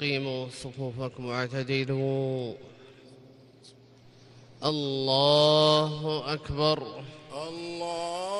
أقيموا صفوفكم واعتدلوا. الله أكبر. الله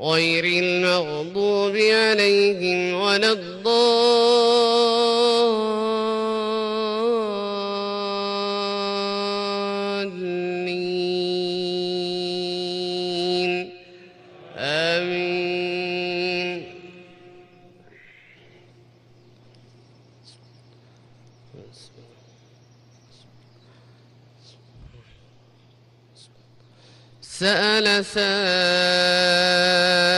غير المغضوب عليهم ولا الضالين. آمين. سأل سائل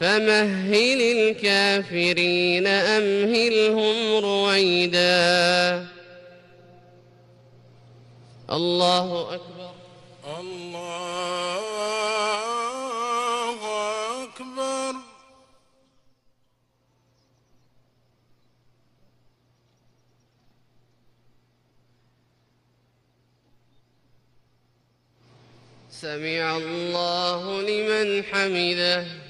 فمهل الكافرين أمهلهم رويدا. الله أكبر. الله أكبر. سمع الله لمن حمده.